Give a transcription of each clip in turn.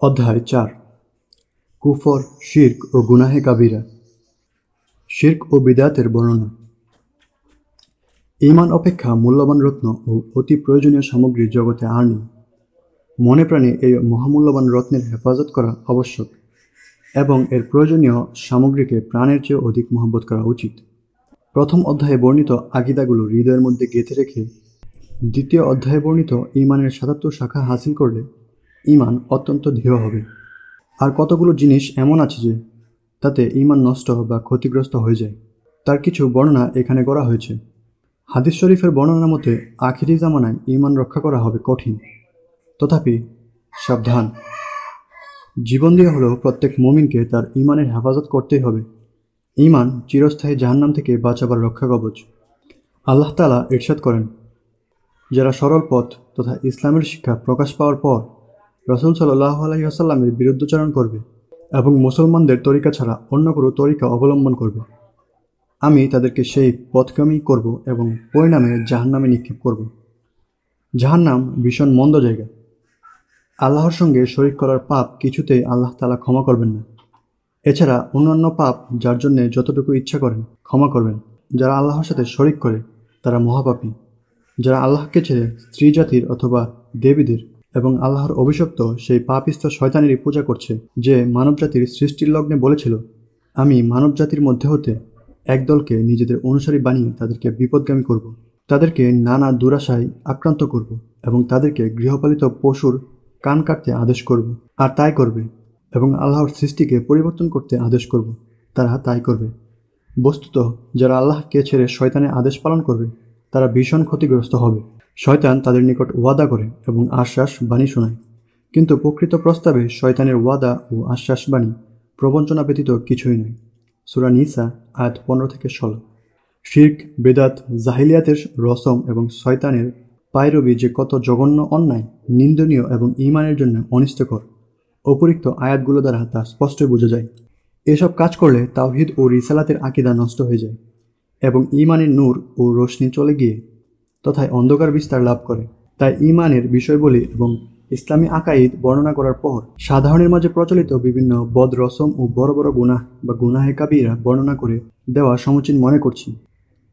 অধ্যায় চার। কুফর, শির্ক ও গুনাহে কাবিরা। শির্ক ও বিদাতের বর্ণনা। ইমান অপেক্ষা মূল্যবান রত্ন ও অতি প্রয়োজনীয় সামগ্রী জগতে আর নেই। মনে প্রাণে এই মহামূল্যবান রত্নের হেফাজত করা আবশ্যক এবং এর প্রয়োজনীয় সামগ্রীকে প্রাণের চেয়ে অধিক মহব্বত করা উচিত। প্রথম অধ্যায়ে বর্ণিত আগিদাগুলো হৃদয়ের মধ্যে গেঁথে রেখে দ্বিতীয় অধ্যায়ে বর্ণিত ইমানের সাতাত্তর শাখা হাসিল করলে ইমান অত্যন্ত দৃঢ় হবে। আর কতগুলো জিনিস এমন আছে যে, তাতে ইমান নষ্ট বা ক্ষতিগ্রস্ত হয়ে যায়। তার কিছু বর্ণনা এখানে করা হয়েছে। হাদিস শরীফের বর্ণনার মতে, আখিরি জামানায় ইমান রক্ষা করা হবে কঠিন। তথাপি সাবধান। জীবন দিয়ে হলেও প্রত্যেক মুমিনকে তার ইমানের হেফাজত করতেই হবে। ইমান চিরস্থায়ী জাহান্নাম থেকে বাঁচাবার রক্ষা কবচ। আল্লাহ তালা ইরশাদ করেন, যারা সরল পথ তথা ইসলামের শিক্ষা প্রকাশ পাওয়ার পর রসুল সাল্লাহ আলহিহাসাল্লামের বিরুদ্ধচারণ করবে এবং মুসলমানদের তরিকা ছাড়া অন্য কোনো তরিকা অবলম্বন করবে। আমি তাদেরকে সেই পথগামী করব এবং পরিণামে জাহান্নামে নিক্ষেপ করব। জাহান্নাম ভীষণ মন্দ জায়গা। আল্লাহর সঙ্গে শরিক করার পাপ কিছুতেই আল্লাহ তালা ক্ষমা করবেন না। এছাড়া অন্যান্য পাপ যার জন্যে যতটুকু ইচ্ছা করেন ক্ষমা করবেন। যারা আল্লাহর সাথে শরিক করে, তারা মহাপাপী। যারা আল্লাহকে ছেড়ে স্ত্রী জাতির অথবা দেবীদের এবং আল্লাহর অভিশপ্ত সেই পাপিস্থ শয়তানেরই পূজা করছে, যে মানবজাতির সৃষ্টির লগ্নে বলেছিল, আমি মানবজাতির মধ্যে হতে একদলকে নিজেদের অনুসারী বানিয়ে তাদেরকে বিপদগামী করব। তাদেরকে নানা দুরাশায় আক্রান্ত করব এবং তাদেরকে গৃহপালিত পশুর কান কাটতে আদেশ করব, আর তাই করবে এবং আল্লাহর সৃষ্টিকে পরিবর্তন করতে আদেশ করব, তারা তাই করবে বস্তুত, যারা আল্লাহকে ছেড়ে শয়তানের আদেশ পালন করবে, তারা ভীষণ ক্ষতিগ্রস্ত হবে শয়তান তাদের নিকট ওয়াদা করে এবং আশ্বাস বাণী শোনায়। কিন্তু প্রকৃত প্রস্তাবে শয়তানের ওয়াদা ও আশ্বাস বাণী প্রবঞ্চনা ব্যতীত কিছুই নয়। সুরা নিসা, আয়াত পনেরো থেকে ষোলো। শির্ক, বেদাত, জাহিলিয়াতের রসম এবং শয়তানের পায়রবি যে কত জঘন্য অন্যায়, নিন্দনীয় এবং ইমানের জন্য অনিষ্টকর। অপরিক্ত আয়াতগুলো দ্বারা তা স্পষ্টই বোঝা যায়। এসব কাজ করলে তাওহিদ ও রিসালাতের আকিদা নষ্ট হয়ে যায় এবং ইমানের নূর ও রোশনি চলে গিয়ে তথায় অন্ধকার বিস্তার লাভ করে। তাই ইমানের বিষয়বলী এবং ইসলামী আকাইদ বর্ণনা করার পর সাধারণের মাঝে প্রচলিত বিভিন্ন বদ রসম ও বড় বড় গুনাহ বা গুনাহে কাবিরা বর্ণনা করে দেওয়া সমুচীন মনে করছি।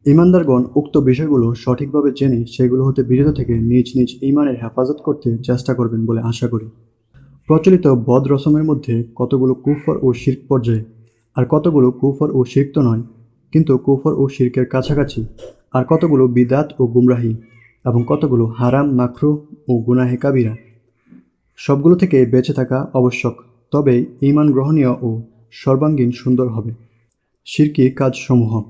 ইমানদারগণ উক্ত বিষয়গুলো সঠিকভাবে জেনে সেগুলো হতে বিরত থেকে নিজ নিজ ইমানের হেফাজত করতে চেষ্টা করবেন বলে আশা করি। প্রচলিত বদ রসমের মধ্যে কতগুলো কুফর ও শির্ক পর্যায়ে, আর কতগুলো কুফর ও শির্ক তো নয়, কিন্তু কুফর ও শির্কের কাছাকাছি আর কতগুলো বিদাত ও গুমরাহি এবং কতগুলো হারাম মাখরু ও গুনাহে কাবিরা। সবগুলো থেকে বেঁচে থাকা আবশ্যক তবেই ইমান গ্রহণীয় ও সর্বাঙ্গীন সুন্দর হবে। শিরকি কাজসমূহ।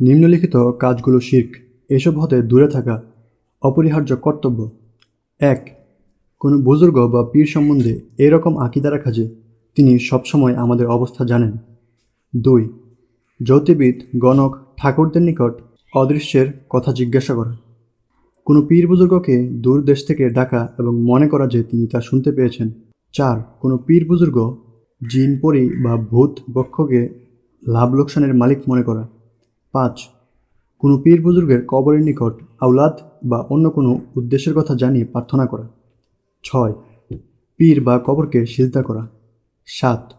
নিম্নলিখিত কাজগুলো শির্ক, এসব হতে দূরে থাকা অপরিহার্য কর্তব্য। এক, কোনো বুজুর্গ বা পীর সম্বন্ধে এরকম আকিদা রাখা যে তিনি সবসময় আমাদের অবস্থা জানেন। দুই জ্যোতির্বিদ গণক, ঠাকুরদের নিকট অদৃশ্যের কথা জিজ্ঞাসা করা কোনো পীর বুজুর্গকে দূর দেশ থেকে ডাকা এবং মনে করা যে তিনি তা শুনতে পেয়েছেন। চার, কোনো পীর বুজুর্গ জিন, পরি বা ভূত বক্ষকে লাভ লোকসানের মালিক মনে করা। পাঁচ, কোনো পীর বুজুর্গের কবরের নিকট আউলাদ বা অন্য কোনো উদ্দেশ্যের কথা জানিয়ে প্রার্থনা করা। ছয়, পীর বা কবরকে সিজদা করা। সাত,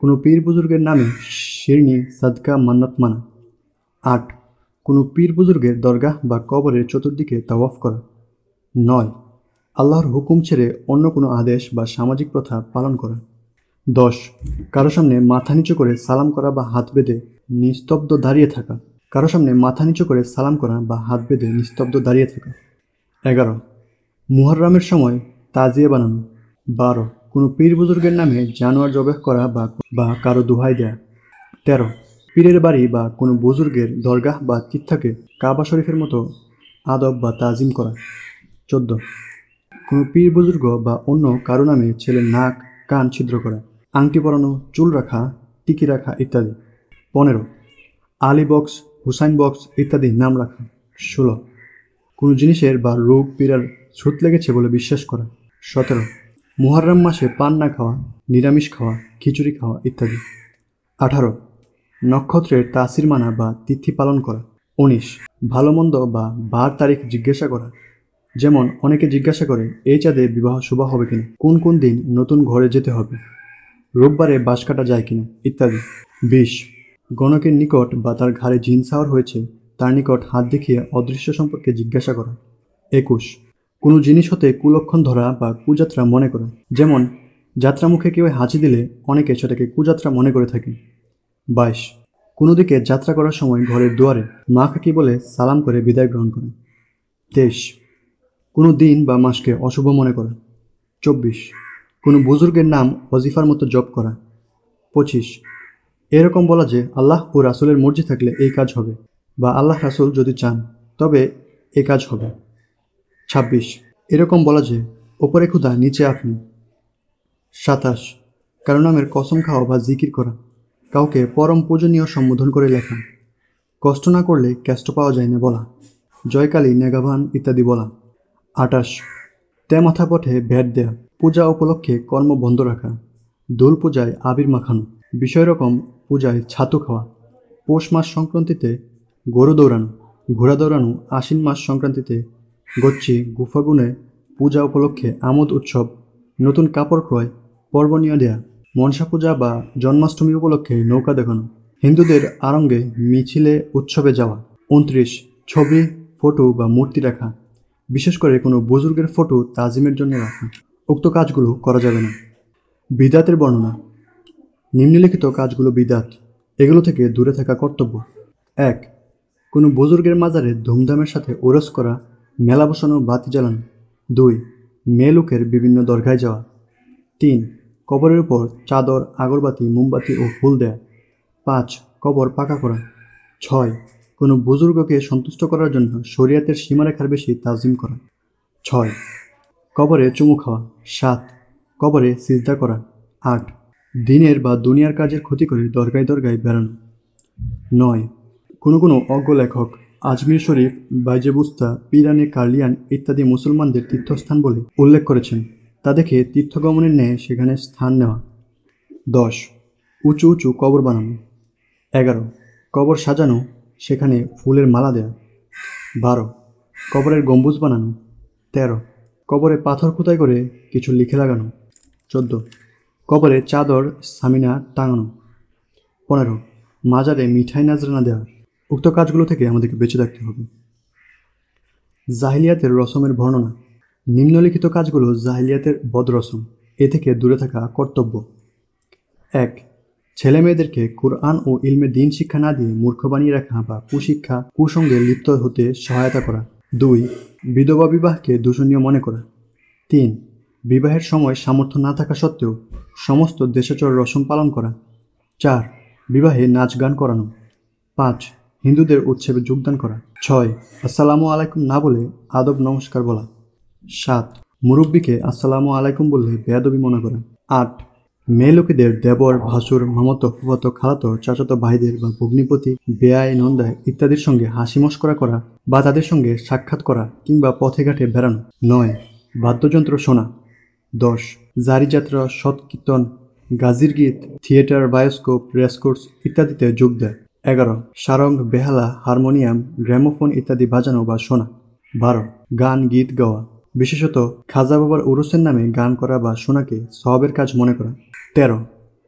কোনো পীর বুজুর্গের নামে শিরনি, সাদকা, মান্নাত মানা। আট কোনো পীর বুজুর্গের দরগাহ বা কবরের চতুর্দিকে তাওয়াফ করা। নয়, আল্লাহর হুকুম ছেড়ে অন্য কোনো আদেশ বা সামাজিক প্রথা পালন করা। দশ, কারও সামনে মাথা নিচু করে সালাম করা বা হাত বেঁধে নিস্তব্ধ দাঁড়িয়ে থাকা। কারও সামনে মাথা নিচু করে সালাম করা বা হাত বেঁধে নিস্তব্ধ দাঁড়িয়ে থাকা। এগারো, মুহররামের সময় তাজিয়ে বানানো। বারো, কোনো পীর বুজুর্গের নামে জানোয়ার জবেহ করা বা বা কারও দোহাই দেয়া। তেরো পীরের বাড়ি বা কোনো বুজুর্গের দরগাহ বা তীর্থাকে কাবা শরীফের মতো আদব বা তাজিম করা। চোদ্দ। কোনো পীর বুজুর্গ বা অন্য কারও নামে ছেলের নাক, কান ছিদ্র করা, আংটি পরানো, চুল রাখা, টিকি রাখা ইত্যাদি। পনেরো। আলী বক্স, হুসাইন বক্স ইত্যাদি নাম রাখা। ষোলো। কোনো জিনিসের বা রোগ পীড়ার ছুট লেগেছে বলে বিশ্বাস করা। সতেরো। মুহররম মাসে পান না খাওয়া, নিরামিষ খাওয়া, খিচুড়ি খাওয়া ইত্যাদি। আঠারো। নক্ষত্রের তাসির মানা বা তিথি পালন করা। উনিশ ভালো মন্দ বা বার তারিখ জিজ্ঞাসা করা। যেমন, অনেকে জিজ্ঞাসা করে, এই চাঁদে বিবাহ শুভ হবে কিনা? কোন কোন দিন নতুন ঘরে যেতে হবে? রোববারে বাঁশ কাটা যায় কিনা? ইত্যাদি। বিশ, গণকের নিকট বা তার ঘাড়ে জিন সাওয়ার হয়েছে, তার নিকট হাত দেখিয়ে অদৃশ্য সম্পর্কে জিজ্ঞাসা করা। একুশ, কোনো জিনিস হতে কুলক্ষণ ধরা বা কুযাত্রা মনে করা। যেমন, যাত্রামুখে কেউ হাঁচি দিলে অনেকে সেটাকে কুযাত্রা মনে করে থাকে বাইশ। কোনো দিকে যাত্রা করার সময় ঘরের দুয়ারে মা কাকি বলে সালাম করে বিদায় গ্রহণ করে। তেইশ। কোনো দিন বা মাসকে অশুভ মনে করা। চব্বিশ। কোনো বুজুর্গের নাম অজিফার মতো জপ করা। পঁচিশ। এরকম বলা যে আল্লাহ ও রাসুলের মর্জি থাকলে এই কাজ হবে বা আল্লাহ রাসুল যদি চান, তবে এ কাজ হবে। ছাব্বিশ। এরকম বলা যে ওপরে ক্ষুধা, নিচে আপনি সাতাশ। কারও নামের কসম খাওয়া বা জিকির করা। কাউকে পরম পূজনীয় সম্বোধন করে লেখা। কষ্ট না করলে ক্যাস্ট পাওয়া যায় না বলা। জয়কালী নেগাভান ইত্যাদি বলা। আটাশ তে মাথা পথে ভ্যাট দেয়া। পূজা উপলক্ষে কর্ম বন্ধ রাখা। দোল পূজায় আবির মাখানো। বিষয় রকম পূজায় ছাতু খাওয়া। পৌষ মাস সংক্রান্তিতে গরু দৌড়ানো। ঘোড়া দৌড়ানো আশ্বিন মাস সংক্রান্তিতে গচ্ছি গুফাগুনে পূজা উপলক্ষে আমোদ উৎসব। নতুন কাপড় ক্রয় পর্বণীয় দেয়া। মনসা পূজা বা জন্মাষ্টমী উপলক্ষে নৌকা দেখানো। হিন্দুদের আরঙ্গে মিছিলে উৎসবে যাওয়া, উনত্রিশ ছবি, ফটো বা মূর্তি রাখা, বিশেষ করে কোনো বুজুর্গের ফটো তাজিমের জন্য রাখা। উক্ত কাজগুলো করা যাবে না। বিদাতের বর্ণনা, নিম্নলিখিত কাজগুলো বিদাত, এগুলো থেকে দূরে থাকা কর্তব্য। এক, কোনো বুজুর্গের মাজারে ধুমধামের সাথে ওরস করা, মেলা বসানো বাতি জ্বালানো। দুই, মেয়ে লোকের বিভিন্ন দরগায় যাওয়া। তিন কবরের উপর চাদর, আগরবাতি, মোমবাতি ও ফুল দেয়া। পাঁচ, কবর পাকা করা। ছয়, কোনো বুজুর্গকে সন্তুষ্ট করার জন্য শরীয়তের সীমারেখার বেশি তাজিম করা। ছয়, কবরে চুমু খাওয়া। সাত, কবরে সিজদা করা। আট, দিনের বা দুনিয়ার কাজের ক্ষতি করে দরগায় দরগায় বেড়ানো। নয়, কোনো কোনো অজ্ঞ লেখক, আজমির শরীফ, বাইজেবুস্তা, পিরানে কার্লিয়ান ইত্যাদি মুসলমানদের তীর্থস্থান বলে উল্লেখ করেছেন। তা দেখে তীর্থগমনের ন্যায় সেখানে স্থান নেওয়া। দশ। উঁচু উঁচু কবর বানানো। এগারো। কবর সাজানো, সেখানে ফুলের মালা দেওয়া বারো। কবরের গম্বুজ বানানো। তেরো। কবরে পাথর খোদাই করে কিছু লিখে লাগানো। চোদ্দ। কবরে চাদর, সামিনা টাঙানো। পনেরো। মাজারে মিঠাই নাজরানা দেওয়া উক্ত কাজগুলো থেকে আমাদেরকে বেঁচে থাকতে হবে। জাহিলিয়াতের রসমের বর্ণনা। নিম্নলিখিত কাজগুলো জাহিলিয়াতের বদরসম, এ থেকে দূরে থাকা কর্তব্য। এক ছেলে মেয়েদেরকে কোরআন ও ইলমে দিন শিক্ষা না দিয়ে মূর্খ বানিয়ে রাখা বা কুশিক্ষা কুসঙ্গে লিপ্ত হতে সহায়তা করা। দুই, বিধবা বিবাহকে দূষণীয় মনে করা। তিন, বিবাহের সময় সামর্থ্য না থাকা সত্ত্বেও সমস্ত দেশচর রসম পালন করা। চার, বিবাহে নাচ গান করানো। পাঁচ, হিন্দুদের উৎসবে যোগদান করা। ছয়, আসসালামু আলাইকুম না বলে আদব নমস্কার বলা। সাত। মুরব্বীকে আসসালামু আলাইকুম বললে বেয়াদবি মনে করা। আট। মেয়ে লোকেদের দেবর, ভাসুর, মামতো, ফুফাতো, খালাতো, চাচাতো ভাইদের বা ভগ্নিপতি বেয়ায় নন্দায় ইত্যাদির সঙ্গে হাসি মস্করা করা বা তাদের সঙ্গে সাক্ষাৎ করা কিংবা পথে ঘাটে বেড়ানো। নয়। বাদ্যযন্ত্র শোনা। দশ। জারি যাত্রা সৎ কীর্তন গাজির গীত থিয়েটার, বায়োস্কোপ, রেসকোর্স ইত্যাদিতে যোগ দেয়। এগারো। সারং বেহালা, হারমোনিয়াম গ্র্যামোফোন ইত্যাদি বাজানো বা শোনা। বারো। গান, গীত গাওয়া। বিশেষত খাজা বাবার উরুসের নামে গান করা বা শোনাকে সবের কাজ মনে করা। তেরো,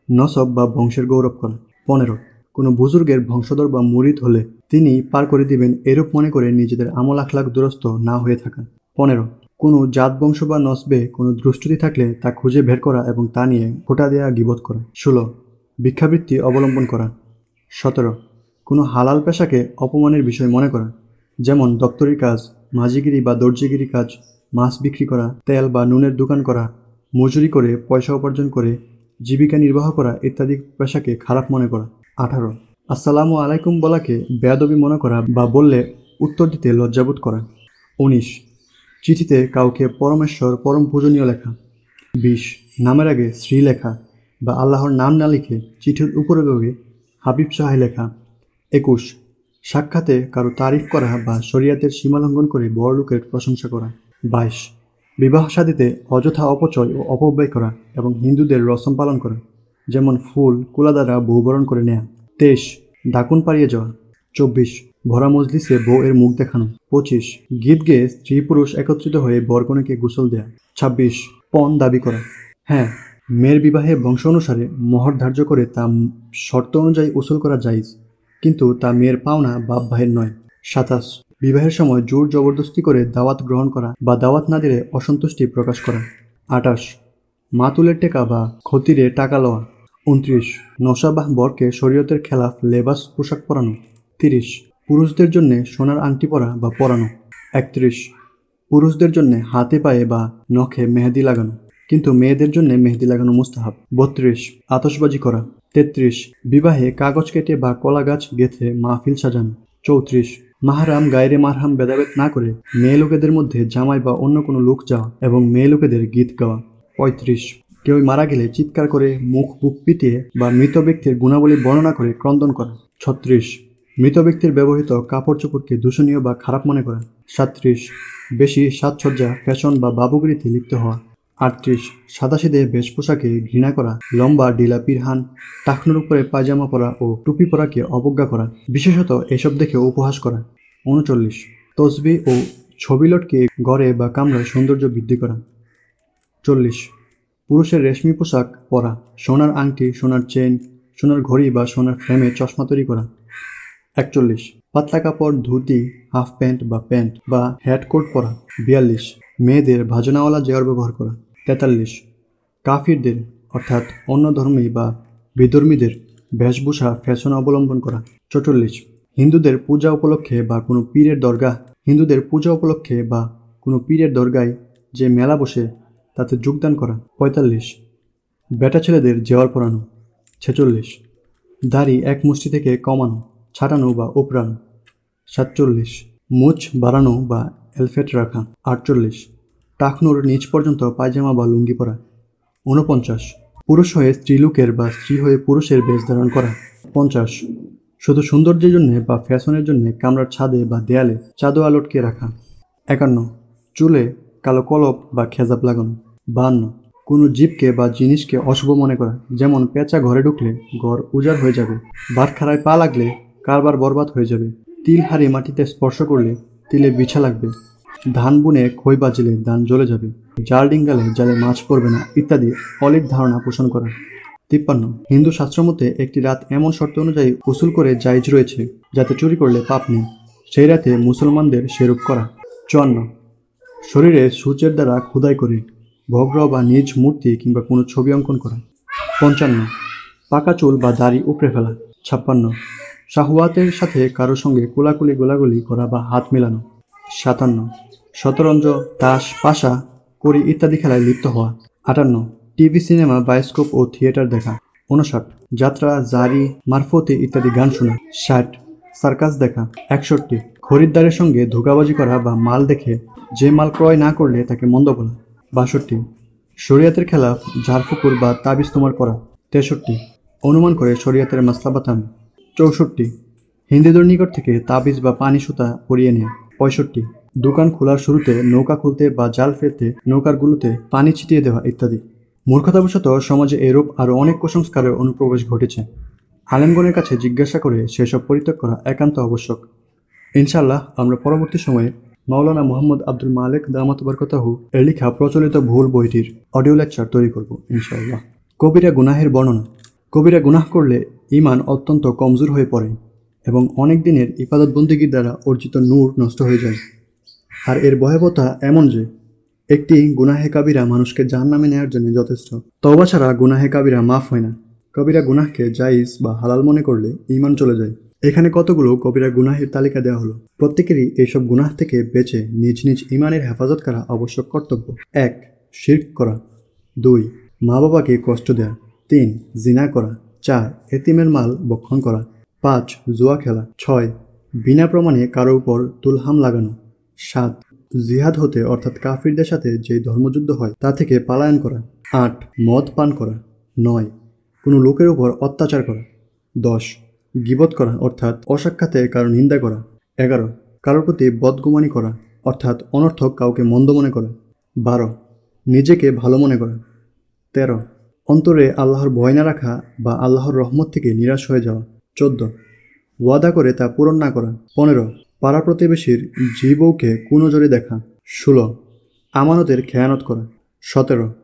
নসব বা বংশের গৌরব করা। পনেরো, কোনো বুজুর্গের বংশধর বা মুরিদ হলে তিনি পার করে দিবেন এরূপ মনে করে নিজেদের আমল আখলাখ দুরস্ত না হয়ে থাকা। পনেরো, কোনো জাত বংশ বা নসবে কোনো দ্রষ্টতি থাকলে তা খুঁজে বের করা এবং তা নিয়ে ফোটা দেয়া গিবোধ করা। ষোলো, ভিক্ষাবৃত্তি অবলম্বন করা। সতেরো, কোনো হালাল পেশাকে অপমানের বিষয় মনে করা, যেমন দপ্তরি কাজ মাঝিগিরি বা দর্জিগিরি কাজ মাছ বিক্রি করা, তেল বা নুনের দোকান করা, মজুরি করে, পয়সা উপার্জন করে, জীবিকা নির্বাহ করা ইত্যাদি পেশাকে খারাপ মনে করা। আঠারো। আসসালামু আলাইকুম বলাকে বেয়াদবি মনে করা বা বললে উত্তর দিতে লজ্জাবোধ করা। উনিশ। চিঠিতে কাউকে পরমেশ্বর, পরম পূজনীয় লেখা। বিশ। নামের আগে শ্রী লেখা বা আল্লাহর নাম না লিখে চিঠির উপরে হাবিব সাহাই লেখা। একুশ। সাক্ষাতে কারও তারিফ করা বা শরিয়াতের সীমালঙ্ঘন করে বড় লোকের প্রশংসা করা। বাইশ। বিবাহ সাদীতে অযথা অপচয় ও অপব্যয় করা এবং হিন্দুদের রসম পালন করা, যেমন ফুল, কুলা দ্বারা বহুবরণ করে নেয়া। তেইশ, ডাকুন পাড়িয়ে যাওয়া। চব্বিশ, ভরা মজলিসে বউ এর মুখ দেখানো। পঁচিশ, গীত গেয়ে স্ত্রী পুরুষ একত্রিত হয়ে বরকনেকে গোসল দেয়া। ছাব্বিশ, পণ দাবি করা। হ্যাঁ মেয়ের বিবাহে বংশ অনুসারে মহর ধার্য করে তা শর্ত অনুযায়ী উসুল করা যাইজ কিন্তু তা মেয়ের পাওনা বাপ ভাইয়ের নয়। সাতাশ বিবাহের সময় জোর জবরদস্তি করে দাওয়াত গ্রহণ করা বা দাওয়াত না দিলে অসন্তুষ্টি প্রকাশ করা। আটাশ, মাতুলের টেকা বা ক্ষতিরে টাকা লওয়া। উনত্রিশ নশাবাহ বরকে শরীয়তের খেলাফ লেবাস পোশাক পরানো। তিরিশ, পুরুষদের জন্য সোনার আংটি পরা বা পরানো। একত্রিশ, পুরুষদের জন্য হাতে পায়ে বা নখে মেহেদি লাগানো। কিন্তু মেয়েদের জন্য মেহেদি লাগানো মুস্তাহাব। বত্রিশ, আতশবাজি করা। তেত্রিশ, বিবাহে কাগজ কেটে বা কলা গাছ গেথে মাহফিল সাজানো। চৌত্রিশ মাহারাম, গায়রে মারহাম ভেদাভেদ না করে মেয়ে লোকেদের মধ্যে জামাই বা অন্য কোনো লোক যাওয়া এবং মেয়ে লোকেদের গীত গাওয়া। পঁয়ত্রিশ। কেউ মারা গেলে চিৎকার করে, মুখ, বুক পিটিয়ে বা মৃত ব্যক্তির গুণাবলী বর্ণনা করে ক্রন্দন করা। ছত্রিশ। মৃত ব্যক্তির ব্যবহৃত কাপড় চোপড়কে দূষণীয় বা খারাপ মনে করা। সাত্রিশ বেশি সাজসজ্জা, ফ্যাশন বা বাবুগিরিতে লিপ্ত হওয়া। আটত্রিশ। সাদাসিদে বেশ পোশাকে ঘৃণা করা, লম্বা ডিলা পিরহান, টাকনুর উপরে পায়জামা পরা ও টুপি পরাকে অবজ্ঞা করা, বিশেষত এসব দেখে উপহাস করা। উনচল্লিশ। তসবি ও ছবি লটকে গড়ে বা কামড়ায় সৌন্দর্য বৃদ্ধি করা। চল্লিশ। পুরুষের রেশমি পোশাক পরা, সোনার আংটি, সোনার চেন সোনার ঘড়ি বা সোনার ফ্রেমে চশমা তৈরি করা। একচল্লিশ। পাতলা কাপড়, ধুতি, হাফ প্যান্ট বা প্যান্ট বা কোট পরা। বিয়াল্লিশ। মেয়েদের ভাজনাওয়ালা জেয়ার ব্যবহার করা। তেতাল্লিশ। কাফিরদের, অর্থাৎ অন্য ধর্মী বা বিধর্মীদের, বেশভূষা ফ্যাশন অবলম্বন করা। চৌচল্লিশ। হিন্দুদের পূজা উপলক্ষে বা কোনো পীরের দরগা হিন্দুদের পূজা উপলক্ষে বা কোনো পীরের দরগায় যে মেলা বসে, তাতে যোগদান করা পঁয়তাল্লিশ। বেটা ছেলেদের জেওয়ার পরানো ছেচল্লিশ। দাড়ি এক মুষ্টি থেকে কমানো, ছাটানো বা উপড়ানো সাতচল্লিশ। মুছ বাড়ানো বা এলফেট রাখা আটচল্লিশ। টাকনুর নিচ পর্যন্ত পায়জামা বা লুঙ্গি পরা ঊনপঞ্চাশ। পুরুষ হয়ে স্ত্রীলোকের বা স্ত্রী হয়ে পুরুষের বেশ ধারণ করা পঞ্চাশ। শুধু সৌন্দর্যের জন্য বা ফ্যাশনের জন্য কামরার ছাদে বা দেয়ালে চাদোয়া লটকে রাখা। একান্ন। চুলে কালো কলপ বা খেজাব লাগানো। বাহান্ন কোনো জীবকে বা জিনিসকে অশুভ মনে করা। যেমন পেঁচা ঘরে ঢুকলে ঘর উজাড় হয়ে যাবে। বাটখারায় পা লাগলে কারবার বরবাদ হয়ে যাবে। তিল হারি মাটিতে স্পর্শ করলে তিলে বিছা লাগবে। ধান বুনে খই বাজলে ধান জ্বলে যাবে। জাল ডিঙ্গালে জালে মাছ পড়বে না ইত্যাদি অলিক ধারণা পোষণ করা। তিপ্পান্ন। হিন্দু শাস্ত্রমতে একটি রাত এমন শর্ত অনুযায়ী উসুল করে জায়জ রয়েছে, যাতে চুরি করলে পাপ নেই। সেই রাতে মুসলমানদের সেরূপ করা। চুয়ান্ন। শরীরে সূর্যের দ্বারা খোদাই করে, ভগ্র বা নিজ মূর্তি কিংবা কোনো ছবি অঙ্কন করা। পঞ্চান্ন। পাকা চুল বা দাড়ি উপড়ে ফেলা। ছাপ্পান্ন। শাহুয়াতের সাথে কারোর সঙ্গে কোলাকুলি গোলাগুলি করা বা হাত মেলানো। সাতান্ন। শতরঞ্জ, তাস, পাশা করি ইত্যাদি খেলায় লিপ্ত হওয়া। আটান্ন। টিভি, সিনেমা বায়োস্কোপ ও থিয়েটার দেখা উনষাট যাত্রা, জারি, মারফতে ইত্যাদি গান শোনা, ষাট, সার্কাস দেখা, একষট্টি, খরিদ্দারের সঙ্গে ধোকাবাজি করা বা মাল দেখে যে মাল ক্রয় না করলে তাকে মন্দ বলা, বাষট্টি, শরিয়াতের খেলাফ, ঝাড়ফুকুর বা তাবিজ তোমার করা, তেষট্টি, অনুমান করে শরিয়াতের মাসলা বাতানো চৌষট্টি, হিন্দুদের নিকট থেকে তাবিজ বা পানি সুতা পরিয়ে নেয়, পঁয়ষট্টি, দোকান খোলার শুরুতে নৌকা খুলতে বা জাল ফেলতে নৌকার গুলোতে পানি ছিটিয়ে দেওয়া ইত্যাদি। মূর্খতাবশত সমাজে এরূপ আরও অনেক কুসংস্কারের অনুপ্রবেশ ঘটেছে। আলেমগণের কাছে জিজ্ঞাসা করে সেসব পরিত্যাগ করা একান্ত আবশ্যক। ইনশাল্লাহ আমরা পরবর্তী সময়ে মাওলানা মোহাম্মদ আব্দুল মালেক দামাত বরকতাহু এর লেখা প্রচলিত ভুল বইটির অডিও লেকচার তৈরি করব, ইনশাআল্লাহ। কবিরা গুনাহের বর্ণনা। কবিরা গুনাহ করলে ইমান অত্যন্ত কমজোর হয়ে পড়ে এবং অনেক দিনের ইবাদত বন্দিগির দ্বারা অর্জিত নূর নষ্ট হয়ে যায়। আর এর ভয়াবহতা এমন যে একটি গুনাহে কাবিরা মানুষকে জাহান নামে নেওয়ার জন্য যথেষ্ট। তবা ছাড়া গুনাহে কাবিরা মাফ হয় না। কবিরা গুনাহকে জাইজ বা হালাল মনে করলে ইমান চলে যায়। এখানে কতগুলো কবিরা গুনাহের তালিকা দেওয়া হলো? প্রত্যেকেরই এইসব গুনাহ থেকে বেঁচে নিজ নিজ ইমানের হেফাজত করা আবশ্যক কর্তব্য। এক, শির্ক করা। দুই মা বাবাকে কষ্ট দেয়া। তিন, জিনা করা। চার, এতিমের মাল বক্ষণ করা। পাঁচ, জুয়া খেলা। ছয়, বিনা প্রমাণে কারও উপর তুলহাম লাগানো। সাত জিহাদ হতে, অর্থাৎ কাফিরদের সাথে যে ধর্মযুদ্ধ হয়, তা থেকে পালায়ন করা। আট, মদ পান করা। নয়, কোনো লোকের উপর অত্যাচার করা। দশ, গিবত করা, অর্থাৎ অসাক্ষাতে কারও নিন্দা করা। এগারো, কারোর প্রতি বদগুমানি করা, অর্থাৎ অনর্থক কাউকে মন্দ মনে করা। বারো, নিজেকে ভালো মনে করা। তেরো, অন্তরে আল্লাহর ভয় না রাখা বা আল্লাহর রহমত থেকে নিরাশ হয়ে যাওয়া। চোদ্দ, ওয়াদা করে তা পূরণ না করা। পনেরো পাড়া প্রতিবেশীর জীবৌকে কুনজরে দেখা। ষোলো। আমানতের খেয়ানত করা। সতেরো।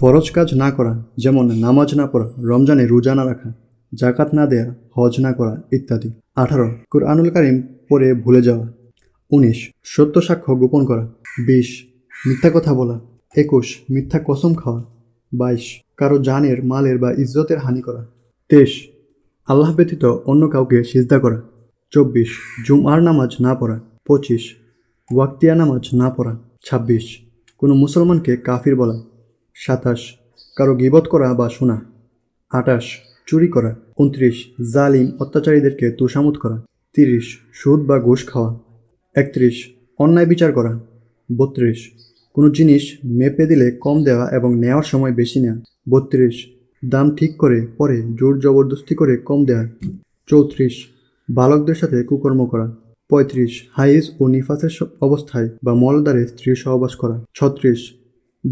ফরজ কাজ না করা, যেমন নামাজ না পড়া, রমজানে রোজা না রাখা জাকাত না দেয়া, হজ না করা ইত্যাদি। আঠারো। কুরআনুল কারিম পরে ভুলে যাওয়া। উনিশ। সত্য সাক্ষ্য গোপন করা। বিশ। মিথ্যা কথা বলা। একুশ। মিথ্যা কসম খাওয়া। বাইশ। কারও জানের, মালের বা ইজ্জতের হানি করা। তেইশ। আল্লাহ ব্যতীত অন্য কাউকে সিজদা করা। চব্বিশ। জুমআর নামাজ না পড়া পঁচিশ। ওয়াক্তিয়া নামাজ না পড়া ছাব্বিশ। কোনো মুসলমানকে কাফির বলা। সাতাশ। কারও গিবত করা বা শোনা। আটাশ চুরি করা। উনত্রিশ। জালিম অত্যাচারীদেরকে তুষামত করা। তিরিশ। সুদ বা ঘুষ খাওয়া। একত্রিশ। অন্যায় বিচার করা। বত্রিশ। কোনো জিনিস মেপে দিলে কম দেওয়া এবং নেওয়ার সময় বেশি নেওয়া। বত্রিশ। দাম ঠিক করে পরে জোর জবরদস্তি করে কম দেওয়া। চৌত্রিশ। বালকদের সাথে কুকর্ম করা। পঁয়ত্রিশ হাইস ও নিফাসের অবস্থায় বা মলদারে স্ত্রী সহবাস করা। ছত্রিশ,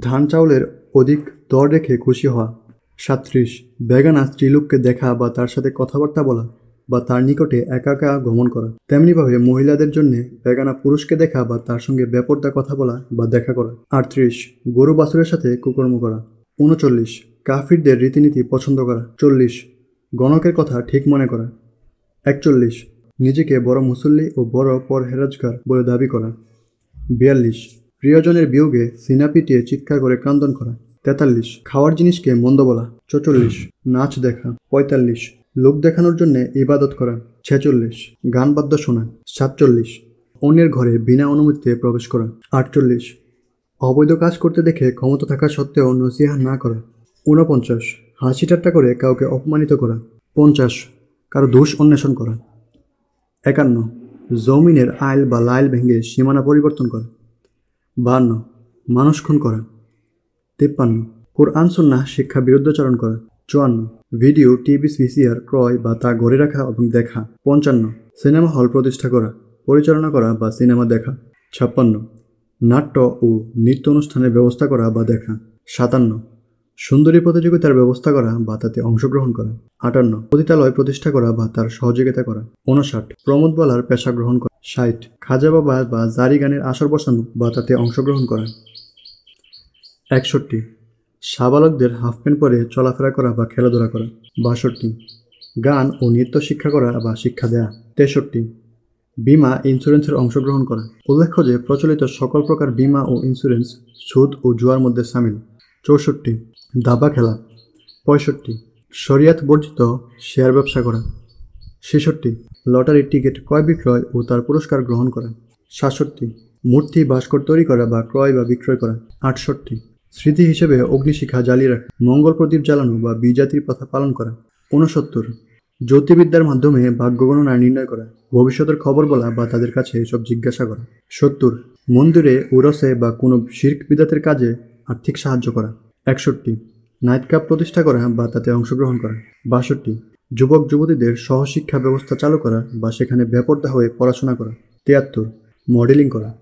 ধান চাউলের অধিক দর রেখে খুশি হওয়া। সাত্রিশ বেগানা স্ত্রীলোককে দেখা বা তার সাথে কথাবার্তা বলা বা তার নিকটে একা একা গমন করা। তেমনিভাবে মহিলাদের জন্য বেগানা পুরুষকে দেখা বা তার সঙ্গে বেপরদা কথা বলা বা দেখা করা। আটত্রিশ, গরু বাছুরের সাথে কুকর্ম করা। উনচল্লিশ, কাফিরদের রীতিনীতি পছন্দ করা। চল্লিশ, গণকের কথা ঠিক মনে করা। একচল্লিশ। নিজেকে বড় মুসল্লি ও বড় পরহেরাজগার বলে দাবি করা। বিয়াল্লিশ। প্রিয়জনের বিয়োগে সিনা পিটিয়ে চিৎকার করে ক্রন্দন করা। তেতাল্লিশ। খাওয়ার জিনিসকে মন্দ বলা। চৌচল্লিশ। নাচ দেখা। পঁয়তাল্লিশ। লোক দেখানোর জন্য ইবাদত করা। ছেচল্লিশ। গান বাদ্য শোনা। সাতচল্লিশ। অন্যের ঘরে বিনা অনুমতিতে প্রবেশ করা। আটচল্লিশ। অবৈধ কাজ করতে দেখে ক্ষমতা থাকা সত্ত্বেও নসিহা না করা। ঊনপঞ্চাশ। হাসি ঠাট্টা করে কাউকে অপমানিত করা। পঞ্চাশ। কারও দোষ অন্বেষণ করা। একান্ন, জমিনের আইল বা লাইল ভেঙে সীমানা পরিবর্তন করা। বাহান্ন, মানুষ খুন করা। তিপ্পান্ন, কোরআন সন্না শিক্ষা বিরুদ্ধাচরণ করা। চুয়ান্ন, ভিডিও, টিভি, ভিসিআর, ক্রয় বা তা গড়ে রাখা এবং দেখা। পঞ্চান্ন, সিনেমা হল প্রতিষ্ঠা করা, পরিচালনা করা বা সিনেমা দেখা। ছাপ্পান্ন, নাট্য ও নৃত্য অনুষ্ঠানের ব্যবস্থা করা বা দেখা। সাতান্ন সুন্দরী প্রতিযোগিতার ব্যবস্থা করা বা তাতে অংশগ্রহণ করা। আটান্ন, পতিতালয় প্রতিষ্ঠা করা বা তার সহযোগিতা করা। উনষাট প্রমোদ বলার পেশা গ্রহণ করা। ষাট, খাজা বাবা বা জারি গানের আসর বসানো বা তাতে অংশগ্রহণ করা। একষট্টি, সাবালকদের হাফ প্যান্ট পরে চলাফেরা করা বা খেলাধুলা করা। বাষট্টি, গান ও নৃত্য শিক্ষা করা বা শিক্ষা দেয়া। তেষট্টি, বিমা ইন্স্যুরেন্সের অংশগ্রহণ করা। উল্লেখ্য যে প্রচলিত সকল প্রকার বিমা ও ইন্স্যুরেন্স, সুদ ও জুয়ার মধ্যে সামিল। চৌষট্টি দাবা খেলা, পঁয়ষট্টি। শরিয়াত বর্জিত শেয়ার ব্যবসা করা, ছেষট্টি। লটারির টিকিট ক্রয় বিক্রয় ও তার পুরস্কার গ্রহণ করা, সাতষট্টি। মূর্তি, ভাস্কর তৈরি করা বা ক্রয় বা বিক্রয় করা, আটষট্টি। স্মৃতি হিসেবে অগ্নিশিখা জ্বালিয়ে রাখা, মঙ্গল প্রদীপ জ্বালানো বা বিজাতির প্রথা পালন করা, ঊনসত্তর। জ্যোতির্বিদ্যার মাধ্যমে ভাগ্য গণনা নির্ণয় করা, ভবিষ্যতের খবর বলা বা তাদের কাছে এসব জিজ্ঞাসা করা, সত্তর। মন্দিরে, উরসে বা কোনো শির্ক বিদাতের কাজে আর্থিক সাহায্য করা একষট্টি। নাইট ক্লাব প্রতিষ্ঠা করা বা তাতে অংশগ্রহণ করা। বাষট্টি। যুবক, যুবতীদের সহশিক্ষা ব্যবস্থা চালু করা বা সেখানে বেপর্দা হয়ে পড়াশোনা করা। তিয়াত্তর। মডেলিং করা।